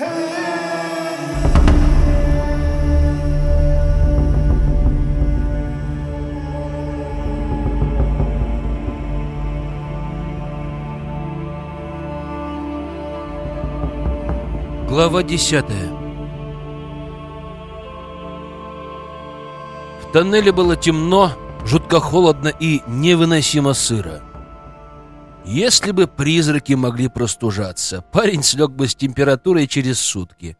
Глава 10 В тоннеле было темно, жутко холодно и невыносимо сыро. Если бы призраки могли простужаться, парень слег бы с температурой через сутки.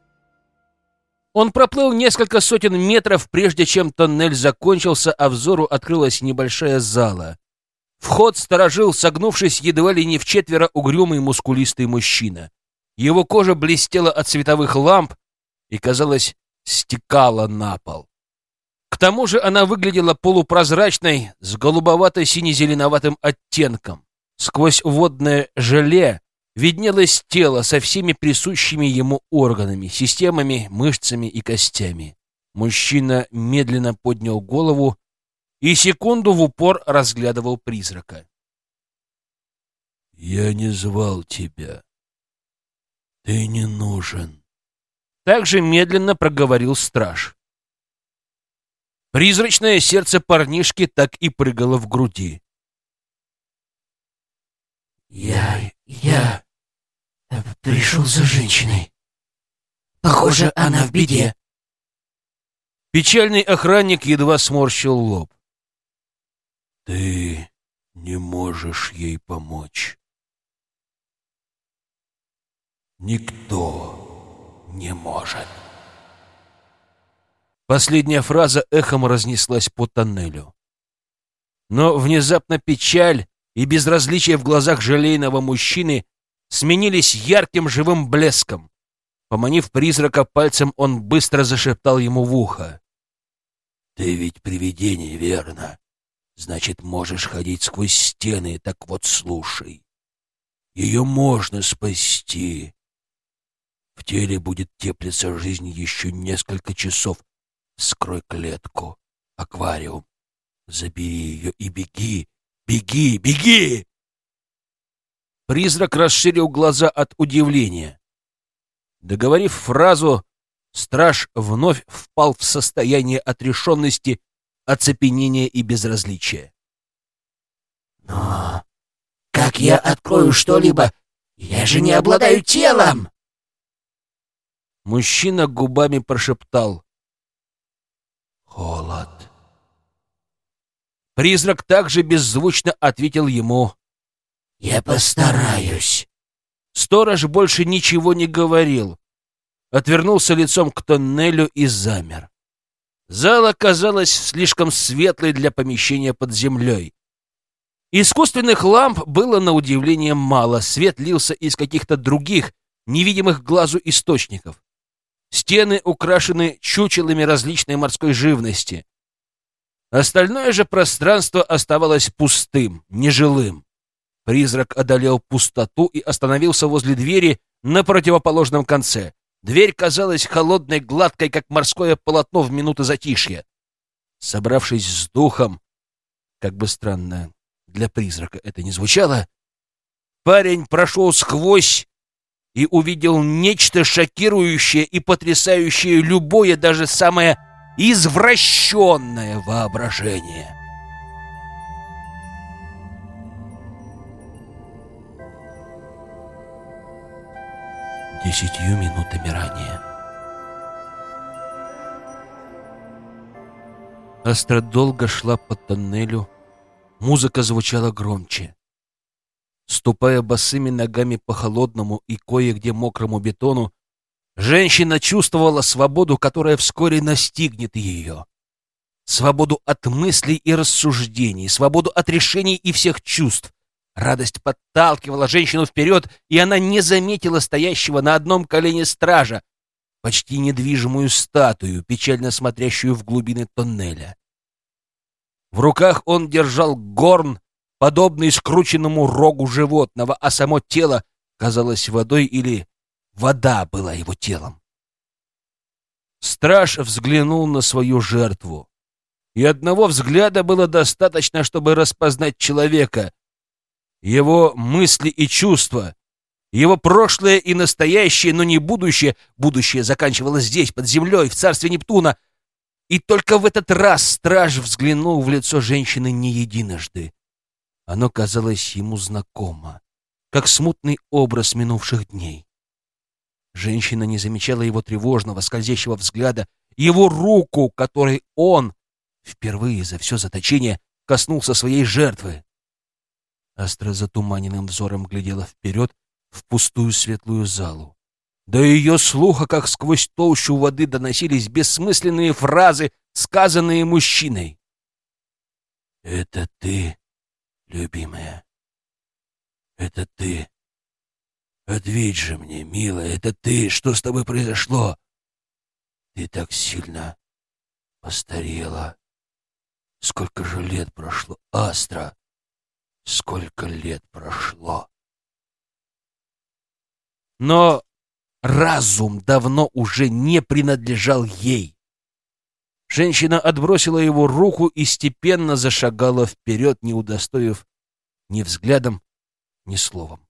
Он проплыл несколько сотен метров, прежде чем тоннель закончился, а взору открылась небольшая зала. Вход сторожил, согнувшись едва ли не в четверо угрюмый мускулистый мужчина. Его кожа блестела от световых ламп и, казалось, стекала на пол. К тому же она выглядела полупрозрачной, с голубовато-сине-зеленоватым оттенком. Сквозь водное желе виднелось тело со всеми присущими ему органами, системами, мышцами и костями. Мужчина медленно поднял голову и секунду в упор разглядывал призрака. «Я не звал тебя», «Ты не нужен», — также медленно проговорил страж. Призрачное сердце парнишки так и прыгало в груди. «Я... я... пришел за женщиной. Похоже, она в беде». Печальный охранник едва сморщил лоб. «Ты не можешь ей помочь». Никто не может. Последняя фраза эхом разнеслась по тоннелю. Но внезапно печаль и безразличие в глазах желейного мужчины сменились ярким живым блеском. Поманив призрака пальцем, он быстро зашептал ему в ухо. «Ты ведь привидение, верно? Значит, можешь ходить сквозь стены, так вот слушай. Ее можно спасти. В теле будет теплиться жизнь еще несколько часов. Скрой клетку, аквариум, забери ее и беги, беги, беги!» Призрак расширил глаза от удивления. Договорив фразу, страж вновь впал в состояние отрешенности, оцепенения и безразличия. «Но как я открою что-либо? Я же не обладаю телом!» Мужчина губами прошептал. «Холод». Призрак также беззвучно ответил ему. «Я постараюсь». Сторож больше ничего не говорил. Отвернулся лицом к тоннелю и замер. Зал казалась слишком светлой для помещения под землей. Искусственных ламп было на удивление мало, свет лился из каких-то других, невидимых глазу источников. Стены украшены чучелами различной морской живности. Остальное же пространство оставалось пустым, нежилым. Призрак одолел пустоту и остановился возле двери на противоположном конце. Дверь казалась холодной, гладкой, как морское полотно в минуты затишья. Собравшись с духом, как бы странно для призрака это не звучало, парень прошел сквозь и увидел нечто шокирующее и потрясающее любое, даже самое извращенное воображение. Десятью минутами ранее. Астра долго шла по тоннелю, музыка звучала громче. Ступая босыми ногами по холодному и кое-где мокрому бетону, женщина чувствовала свободу, которая вскоре настигнет ее. Свободу от мыслей и рассуждений, свободу от решений и всех чувств. Радость подталкивала женщину вперед, и она не заметила стоящего на одном колене стража, почти недвижимую статую, печально смотрящую в глубины тоннеля. В руках он держал горн подобный скрученному рогу животного, а само тело казалось водой или вода была его телом. Страж взглянул на свою жертву, и одного взгляда было достаточно, чтобы распознать человека, его мысли и чувства, Его прошлое и настоящее, но не будущее. Будущее заканчивалось здесь, под землей, в царстве Нептуна. И только в этот раз страж взглянул в лицо женщины не единожды. Оно казалось ему знакомо, как смутный образ минувших дней. Женщина не замечала его тревожного, скользящего взгляда, его руку, которой он, впервые за все заточение, коснулся своей жертвы. Астра затуманенным взором глядела вперед в пустую светлую залу. До ее слуха, как сквозь толщу воды, доносились бессмысленные фразы, сказанные мужчиной. «Это ты, любимая. Это ты. Ответь же мне, милая, это ты. Что с тобой произошло? Ты так сильно постарела. Сколько же лет прошло, Астра? Сколько лет прошло? Но разум давно уже не принадлежал ей. Женщина отбросила его руку и степенно зашагала вперед, не удостоив ни взглядом, ни словом.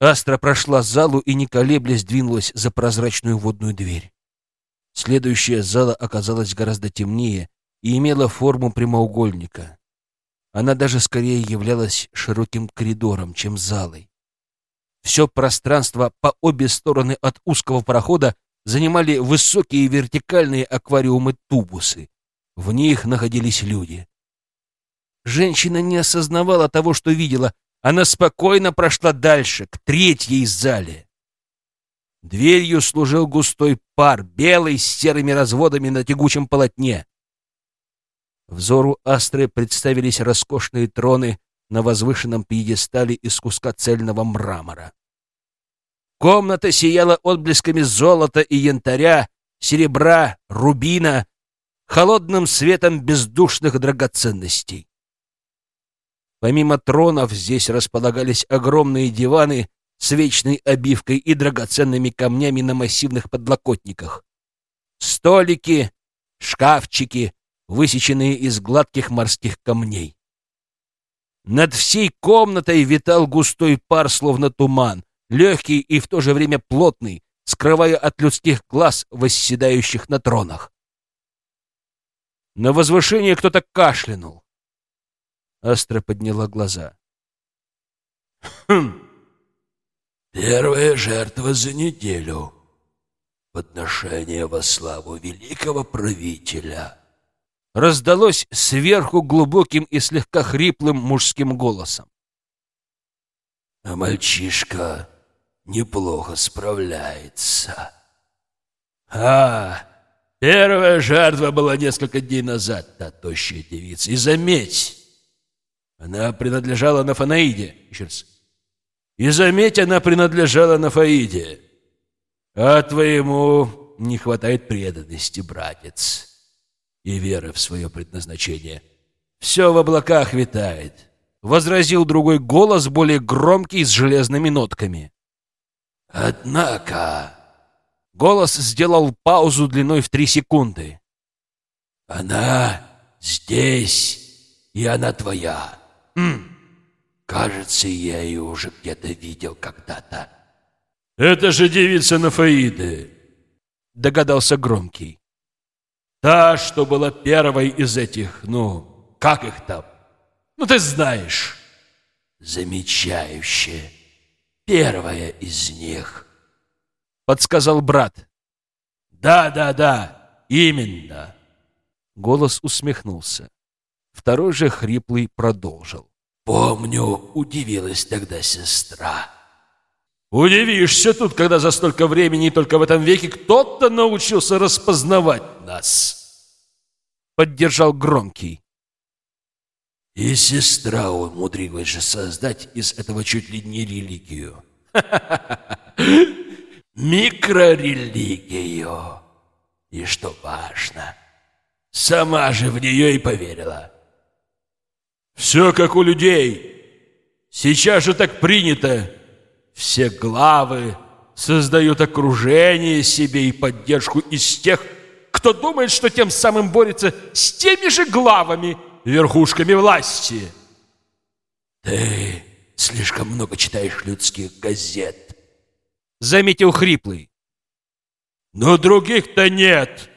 Астра прошла залу и, не колеблясь, двинулась за прозрачную водную дверь. Следующая зала оказалась гораздо темнее и имела форму прямоугольника. Она даже скорее являлась широким коридором, чем залой. Все пространство по обе стороны от узкого прохода занимали высокие вертикальные аквариумы-тубусы. В них находились люди. Женщина не осознавала того, что видела. Она спокойно прошла дальше, к третьей зале. Дверью служил густой пар, белый, с серыми разводами на тягучем полотне. Взору Астры представились роскошные троны на возвышенном пьедестале из куска цельного мрамора. Комната сияла отблесками золота и янтаря, серебра, рубина, холодным светом бездушных драгоценностей. Помимо тронов здесь располагались огромные диваны с вечной обивкой и драгоценными камнями на массивных подлокотниках. Столики, шкафчики, высеченные из гладких морских камней. Над всей комнатой витал густой пар, словно туман, легкий и в то же время плотный, скрывая от людских глаз, восседающих на тронах. На возвышении кто-то кашлянул. Астра подняла глаза. «Хм! Первая жертва за неделю. Подношение во славу великого правителя!» Раздалось сверху глубоким и слегка хриплым мужским голосом. «А мальчишка неплохо справляется. А, первая жертва была несколько дней назад, та тощая девица. И заметь, она принадлежала Нафанаиде. Еще раз. И заметь, она принадлежала Нафаиде. А твоему не хватает преданности, братец, и веры в свое предназначение. Все в облаках витает. Возразил другой голос, более громкий, с железными нотками. Однако... Голос сделал паузу длиной в три секунды. Она здесь, и она твоя. М Кажется, я ее уже где-то видел когда-то. Это же девица Нафаиды, догадался громкий. Та, что была первой из этих, ну, как их там? Ну, ты знаешь. Замечающе первая из них», — подсказал брат. «Да, да, да, именно». Голос усмехнулся. Второй же хриплый продолжил. «Помню, удивилась тогда сестра». «Удивишься тут, когда за столько времени, только в этом веке, кто-то научился распознавать нас!» Поддержал громкий. И сестра умудрилась же создать из этого чуть ли не религию. Микрорелигию. И что важно, сама же в нее и поверила. Все как у людей. Сейчас же так принято. Все главы создают окружение себе и поддержку из тех, кто думает, что тем самым борется с теми же главами, верхушками власти. Ты слишком много читаешь людских газет, заметил хриплый. Но других-то нет.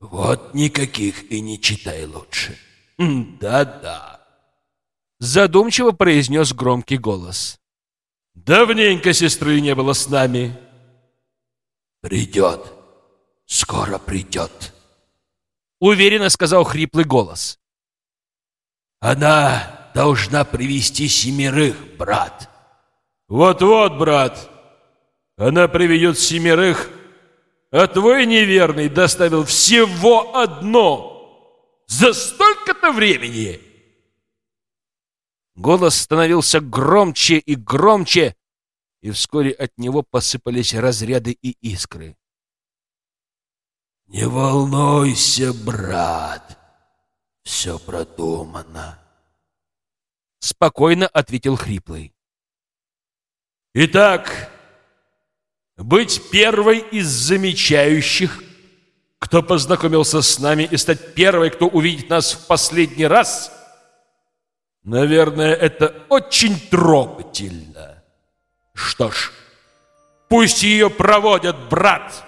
Вот никаких и не читай лучше. Да-да. Задумчиво произнес громкий голос. Давненько сестры не было с нами. Придет. Скоро придет. Уверенно сказал хриплый голос. Она должна привести семерых, брат. Вот-вот, брат. Она приведет семерых, а твой неверный доставил всего одно. За столько-то времени. Голос становился громче и громче, и вскоре от него посыпались разряды и искры. «Не волнуйся, брат, все продумано», — спокойно ответил Хриплый. «Итак, быть первой из замечающих, кто познакомился с нами, и стать первой, кто увидит нас в последний раз, наверное, это очень трогательно». Что ж, пусть ее проводят, брат.